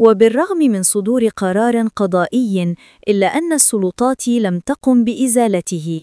وبالرغم من صدور قرار قضائي إلا أن السلطات لم تقم بإزالته.